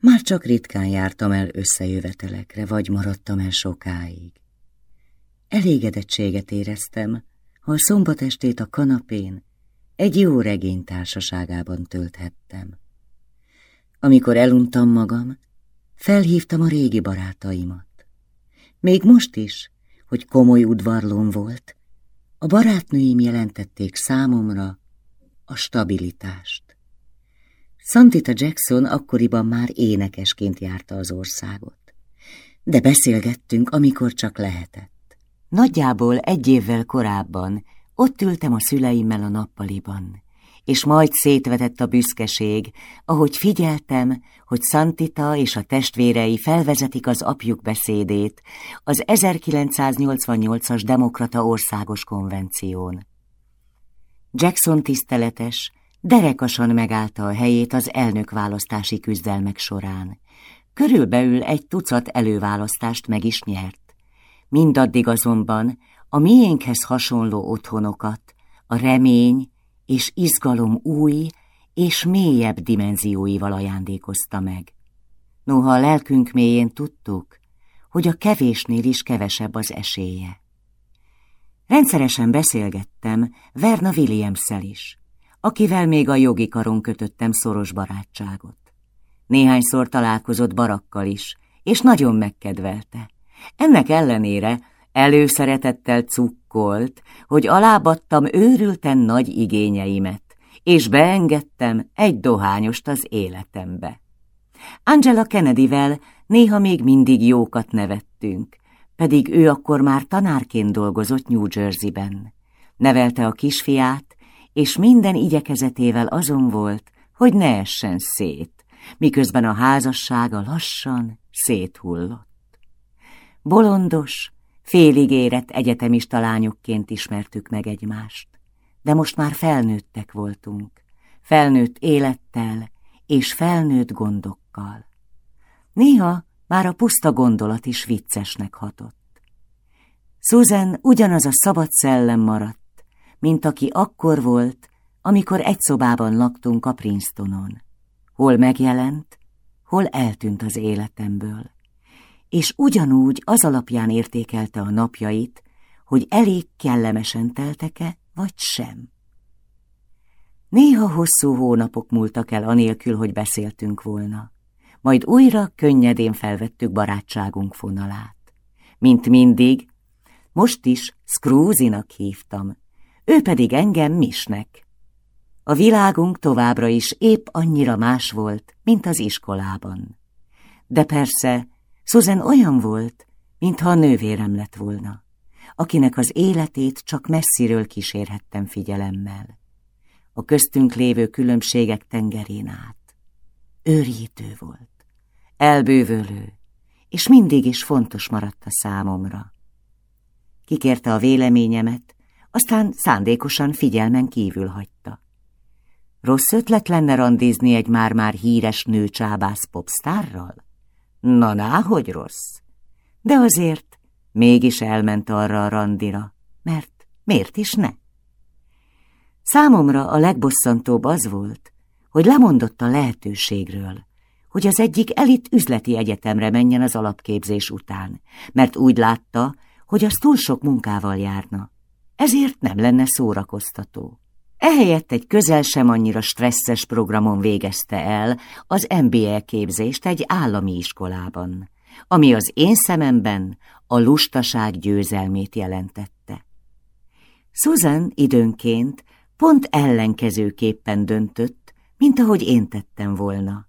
már csak ritkán jártam el összejövetelekre, vagy maradtam el sokáig. Elégedettséget éreztem, ha a szombatestét a kanapén egy jó regény társaságában tölthettem. Amikor eluntam magam, felhívtam a régi barátaimat. Még most is, hogy komoly udvarlón volt, a barátnőim jelentették számomra a stabilitást. Santita Jackson akkoriban már énekesként járta az országot. De beszélgettünk, amikor csak lehetett. Nagyjából egy évvel korábban ott ültem a szüleimmel a nappaliban, és majd szétvetett a büszkeség, ahogy figyeltem, hogy Santita és a testvérei felvezetik az apjuk beszédét az 1988-as Demokrata Országos Konvención. Jackson tiszteletes, derekasan megállta a helyét az elnökválasztási küzdelmek során. Körülbelül egy tucat előválasztást meg is nyert. Mindaddig azonban a miénkhez hasonló otthonokat, a remény, és izgalom új és mélyebb dimenzióival ajándékozta meg. Noha a lelkünk mélyén tudtuk, hogy a kevésnél is kevesebb az esélye. Rendszeresen beszélgettem Verna williams is, akivel még a jogi karon kötöttem szoros barátságot. Néhányszor találkozott barakkal is, és nagyon megkedvelte. Ennek ellenére előszeretettel cukkolt, hogy alábattam őrülten nagy igényeimet, és beengedtem egy dohányost az életembe. Angela Kennedyvel néha még mindig jókat nevettünk, pedig ő akkor már tanárként dolgozott New Jersey-ben. Nevelte a kisfiát, és minden igyekezetével azon volt, hogy ne essen szét, miközben a házassága lassan széthullott. Bolondos, Félig érett egyetemista lányokként ismertük meg egymást, de most már felnőttek voltunk, felnőtt élettel és felnőtt gondokkal. Néha már a puszta gondolat is viccesnek hatott. Susan ugyanaz a szabad szellem maradt, mint aki akkor volt, amikor egy szobában laktunk a Princetonon. Hol megjelent, hol eltűnt az életemből, és ugyanúgy az alapján értékelte a napjait, hogy elég kellemesen teltek-e, vagy sem. Néha hosszú hónapok múltak el anélkül, hogy beszéltünk volna. Majd újra könnyedén felvettük barátságunk fonalát. Mint mindig, most is Scroozinak hívtam, ő pedig engem Misnek. A világunk továbbra is épp annyira más volt, mint az iskolában. De persze, Susan olyan volt, mintha a nővérem lett volna, akinek az életét csak messziről kísérhettem figyelemmel. A köztünk lévő különbségek tengerén át. Őrjítő volt, elbővölő, és mindig is fontos maradt a számomra. Kikérte a véleményemet, aztán szándékosan figyelmen kívül hagyta. Rossz ötlet lenne randizni egy már-már híres nőcsábász popstárral? Na, ná, hogy rossz. De azért mégis elment arra a randira, mert miért is ne? Számomra a legbosszantóbb az volt, hogy lemondott a lehetőségről, hogy az egyik elit üzleti egyetemre menjen az alapképzés után, mert úgy látta, hogy az túl sok munkával járna, ezért nem lenne szórakoztató. Ehelyett egy közel sem annyira stresszes programon végezte el az MBA képzést egy állami iskolában, ami az én szememben a lustaság győzelmét jelentette. Susan időnként pont ellenkezőképpen döntött, mint ahogy én tettem volna.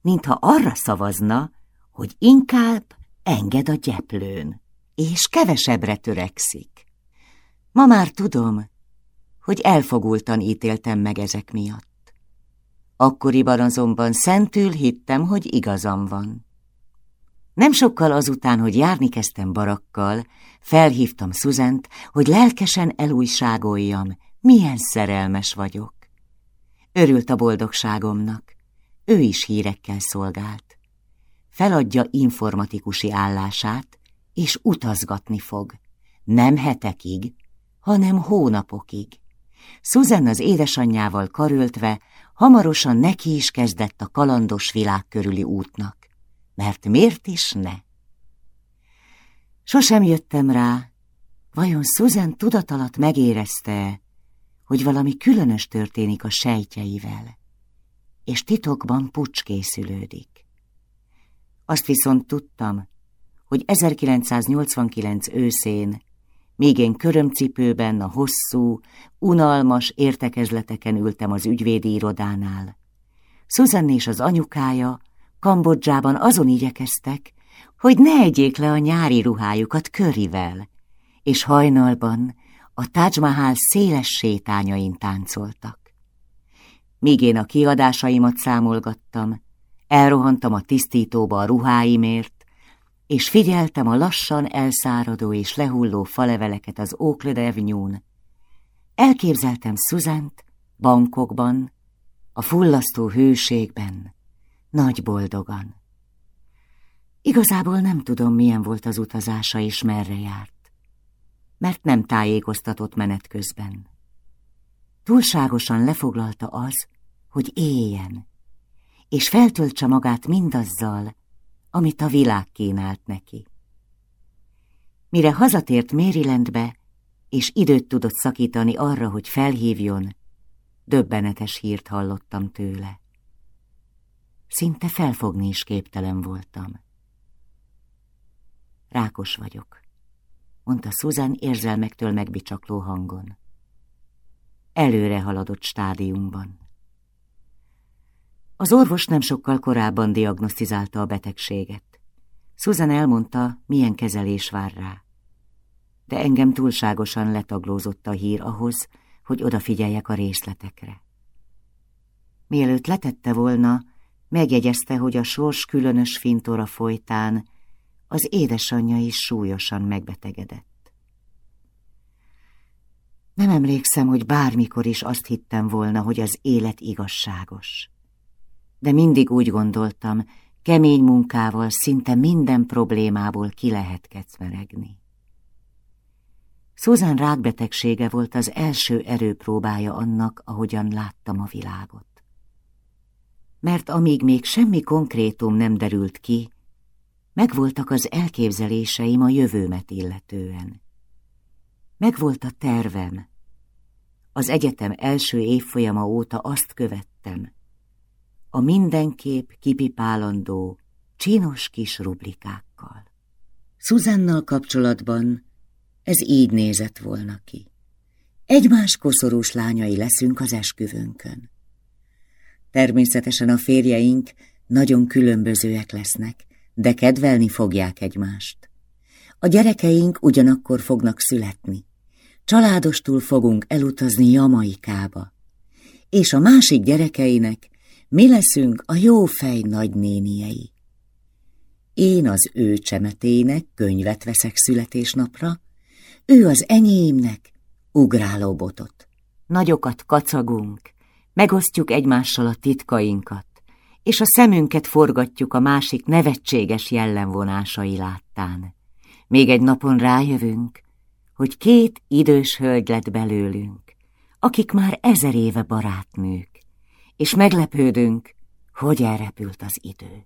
Mintha arra szavazna, hogy inkább enged a gyeplőn, és kevesebbre törekszik. Ma már tudom, hogy elfogultan ítéltem meg ezek miatt. Akkoriban azonban szentül hittem, hogy igazam van. Nem sokkal azután, hogy járni kezdtem barakkal, felhívtam Szuzent, hogy lelkesen elújságoljam, milyen szerelmes vagyok. Örült a boldogságomnak, ő is hírekkel szolgált. Feladja informatikusi állását, és utazgatni fog, nem hetekig, hanem hónapokig. Susan az édesanyjával karöltve hamarosan neki is kezdett a kalandos világ körüli útnak. Mert miért is ne? Sosem jöttem rá, vajon Susan tudatalat megérezte hogy valami különös történik a sejtjeivel, és titokban pucs készülődik. Azt viszont tudtam, hogy 1989 őszén Míg én körömcipőben a hosszú, unalmas értekezleteken ültem az ügyvédi irodánál. Susan és az anyukája Kambodzsában azon igyekeztek, hogy ne egyék le a nyári ruhájukat körivel, és hajnalban a Taj Mahal széles sétányain táncoltak. Míg én a kiadásaimat számolgattam, elrohantam a tisztítóba a ruháimért, és figyeltem a lassan elszáradó és lehulló faleveleket az Oakland Avenue-n. Elképzeltem Szuzant bankokban, a fullasztó hőségben, nagy boldogan. Igazából nem tudom, milyen volt az utazása és merre járt, mert nem tájékoztatott menet közben. Túlságosan lefoglalta az, hogy éljen, és feltöltse magát mindazzal, amit a világ kínált neki. Mire hazatért Marylandbe, és időt tudott szakítani arra, hogy felhívjon, döbbenetes hírt hallottam tőle. Szinte felfogni is képtelen voltam. Rákos vagyok, mondta Susan érzelmektől megbicsakló hangon. Előre haladott stádiumban. Az orvos nem sokkal korábban diagnosztizálta a betegséget. Susan elmondta, milyen kezelés vár rá. De engem túlságosan letaglózott a hír ahhoz, hogy odafigyeljek a részletekre. Mielőtt letette volna, megjegyezte, hogy a sors különös fintora folytán az édesanyja is súlyosan megbetegedett. Nem emlékszem, hogy bármikor is azt hittem volna, hogy az élet igazságos de mindig úgy gondoltam, kemény munkával szinte minden problémából ki lehet kecmeregni. Susan rákbetegsége volt az első erőpróbája annak, ahogyan láttam a világot. mert amíg még semmi konkrétum nem derült ki, megvoltak az elképzeléseim a jövőmet illetően. Megvolt a tervem. Az egyetem első évfolyama óta azt követtem. A mindenképp kipipálandó, csinos kis rublikákkal. Szuzannal kapcsolatban ez így nézett volna ki. Egymás koszorús lányai leszünk az esküvőnkön. Természetesen a férjeink nagyon különbözőek lesznek, de kedvelni fogják egymást. A gyerekeink ugyanakkor fognak születni. Családostul fogunk elutazni Jamaikába. És a másik gyerekeinek mi leszünk a jó fej nagynéniei. Én az ő csemetének könyvet veszek születésnapra, ő az enyémnek ugráló botot. Nagyokat kacagunk, megosztjuk egymással a titkainkat, és a szemünket forgatjuk a másik nevetséges jellemvonásai láttán. Még egy napon rájövünk, hogy két idős hölgy lett belőlünk, akik már ezer éve barátnők, és meglepődünk, hogy elrepült az idő.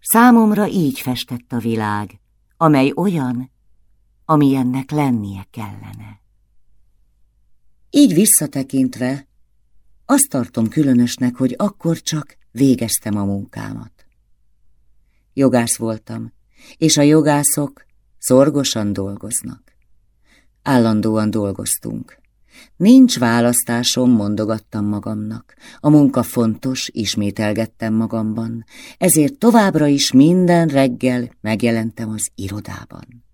Számomra így festett a világ, amely olyan, amilyennek lennie kellene. Így visszatekintve, azt tartom különösnek, hogy akkor csak végeztem a munkámat. Jogász voltam, és a jogászok szorgosan dolgoznak. Állandóan dolgoztunk. Nincs választásom, mondogattam magamnak. A munka fontos, ismételgettem magamban, ezért továbbra is minden reggel megjelentem az irodában.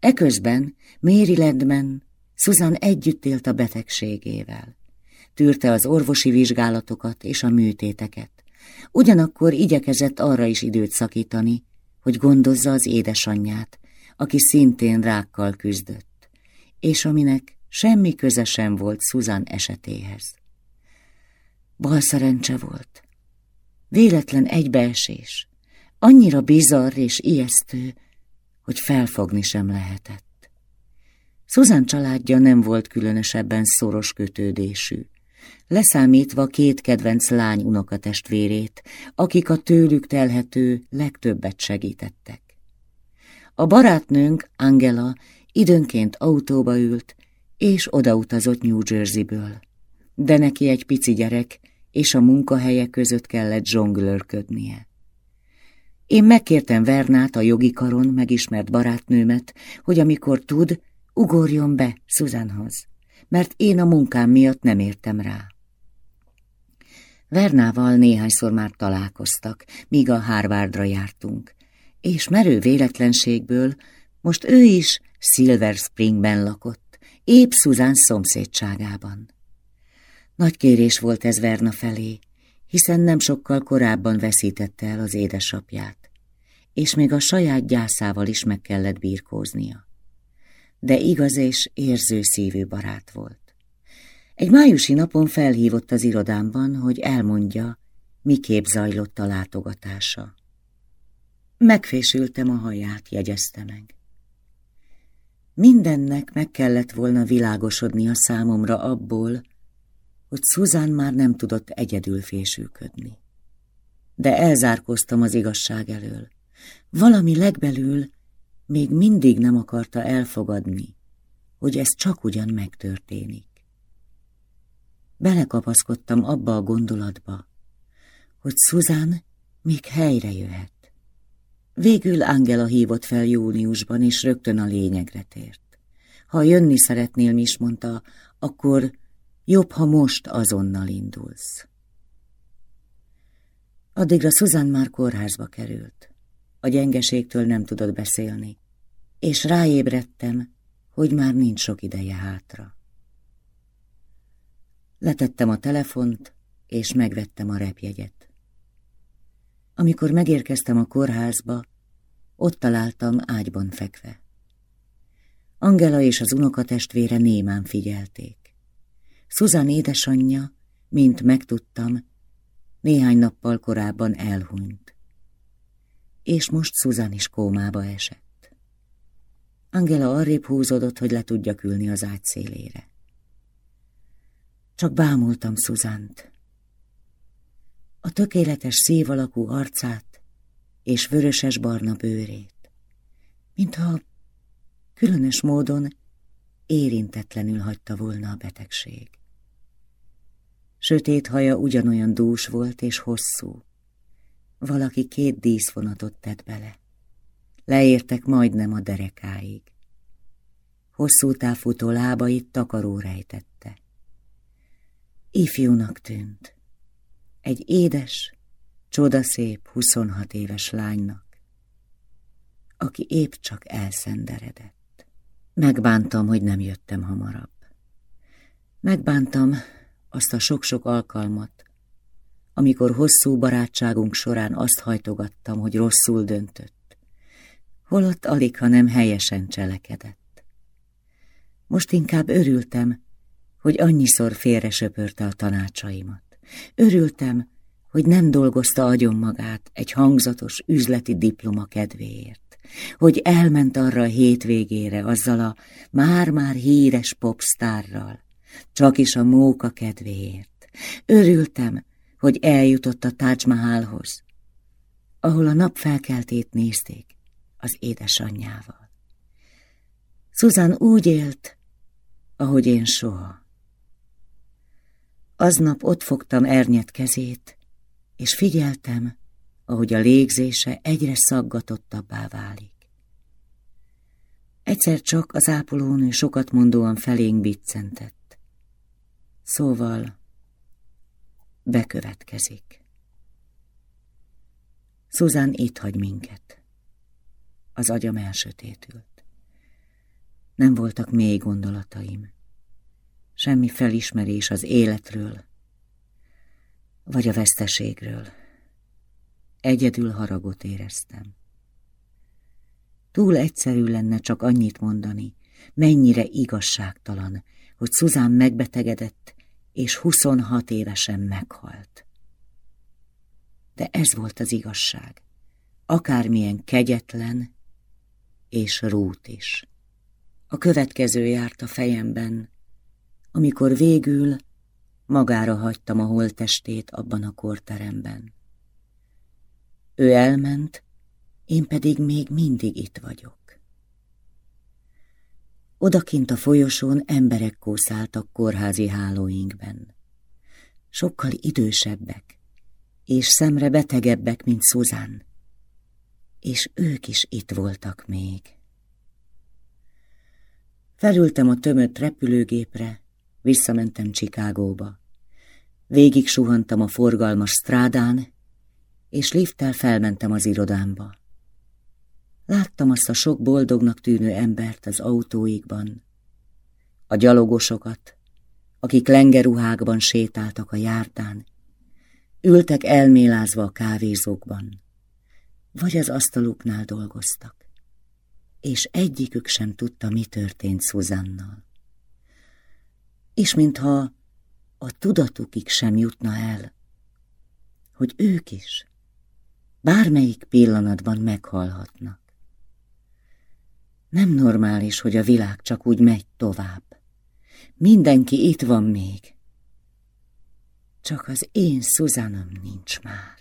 Eközben Marylandben Susan együtt élt a betegségével. Tűrte az orvosi vizsgálatokat és a műtéteket. Ugyanakkor igyekezett arra is időt szakítani, hogy gondozza az édesanyját, aki szintén rákkal küzdött, és aminek semmi köze sem volt Susan esetéhez. Bal szerencse volt. Véletlen egybeesés, annyira bizarr és ijesztő, hogy felfogni sem lehetett. Susan családja nem volt különösebben szoros kötődésű, leszámítva két kedvenc lány unokatestvérét, akik a tőlük telhető legtöbbet segítettek. A barátnőnk, Angela, időnként autóba ült, és odautazott New Jerseyből. De neki egy pici gyerek, és a munkahelye között kellett zsonglőrködnie. Én megkértem Vernát, a jogi karon megismert barátnőmet, hogy amikor tud, ugorjon be Susanhoz, mert én a munkám miatt nem értem rá. Vernával néhányszor már találkoztak, míg a Harvardra jártunk, és merő véletlenségből most ő is Silver Springben lakott, épp Susan szomszédságában. Nagy kérés volt ez Verna felé, hiszen nem sokkal korábban veszítette el az édesapját, és még a saját gyászával is meg kellett birkóznia. De igaz és érző szívű barát volt. Egy májusi napon felhívott az irodámban, hogy elmondja, miképp zajlott a látogatása. Megfésültem a haját, jegyezte meg. Mindennek meg kellett volna világosodni a számomra abból, hogy Susan már nem tudott egyedül fésülködni. De elzárkoztam az igazság elől. Valami legbelül még mindig nem akarta elfogadni, hogy ez csak ugyan megtörténik. Belekapaszkodtam abba a gondolatba, hogy Susan még helyre jöhet. Végül Angela hívott fel júniusban, és rögtön a lényegre tért. Ha jönni szeretnél, is mondta, akkor jobb, ha most azonnal indulsz. Addigra Susan már kórházba került. A gyengeségtől nem tudott beszélni, és ráébredtem, hogy már nincs sok ideje hátra. Letettem a telefont, és megvettem a repjegyet. Amikor megérkeztem a kórházba, ott találtam ágyban fekve. Angela és az unokatestvére némán figyelték. Susan édesanyja, mint megtudtam, néhány nappal korábban elhunyt. És most Susan is kómába esett. Angela arrébb húzódott, hogy le tudja ülni az ágy szélére. Csak bámultam Szuzant. A tökéletes szív alakú arcát és vöröses-barna bőrét, mintha különös módon érintetlenül hagyta volna a betegség. Sötét haja ugyanolyan dús volt és hosszú. Valaki két díszvonatot tett bele. Leértek majdnem a derekáig. Hosszú távfutó lábait takaró rejtette. Ifjúnak tűnt. Egy édes, csodaszép, 26 éves lánynak, aki épp csak elszenderedett. Megbántam, hogy nem jöttem hamarabb. Megbántam azt a sok-sok alkalmat, amikor hosszú barátságunk során azt hajtogattam, hogy rosszul döntött, holott alig, ha nem helyesen cselekedett. Most inkább örültem, hogy annyiszor félre söpörte a tanácsaimat. Örültem, hogy nem dolgozta agyon magát egy hangzatos üzleti diploma kedvéért, hogy elment arra a hétvégére azzal a már-már híres popstárral, csak is a móka kedvéért. Örültem, hogy eljutott a Taj Mahalhoz, ahol a napfelkeltét nézték az édesanyjával. Susan úgy élt, ahogy én soha. Aznap ott fogtam Ernyet kezét, és figyeltem, ahogy a légzése egyre szaggatottabbá válik. Egyszer csak az ápolónő sokat mondóan felénk biccentett. Szóval bekövetkezik. Szuzán itt hagy minket. Az agyam elsötétült. Nem voltak mély gondolataim semmi felismerés az életről, vagy a veszteségről. Egyedül haragot éreztem. Túl egyszerű lenne csak annyit mondani, mennyire igazságtalan, hogy Szuzán megbetegedett, és 26 évesen meghalt. De ez volt az igazság, akármilyen kegyetlen és rút is. A következő járt a fejemben, amikor végül magára hagytam a holttestét abban a korteremben. Ő elment, én pedig még mindig itt vagyok. Odakint a folyosón emberek kószáltak kórházi hálóinkben. Sokkal idősebbek, és szemre betegebbek, mint Szuzán. És ők is itt voltak még. Felültem a tömött repülőgépre, Visszamentem Csikágóba. Végig suhantam a forgalmas strádán, és lifttel felmentem az irodámba. Láttam azt a sok boldognak tűnő embert az autóikban, a gyalogosokat, akik lengeruhákban sétáltak a járdán, ültek elmélázva a kávézókban, vagy az asztaluknál dolgoztak, és egyikük sem tudta, mi történt Szuzannal és mintha a tudatukig sem jutna el, hogy ők is bármelyik pillanatban meghalhatnak. Nem normális, hogy a világ csak úgy megy tovább. Mindenki itt van még. Csak az én Szuzánom nincs már.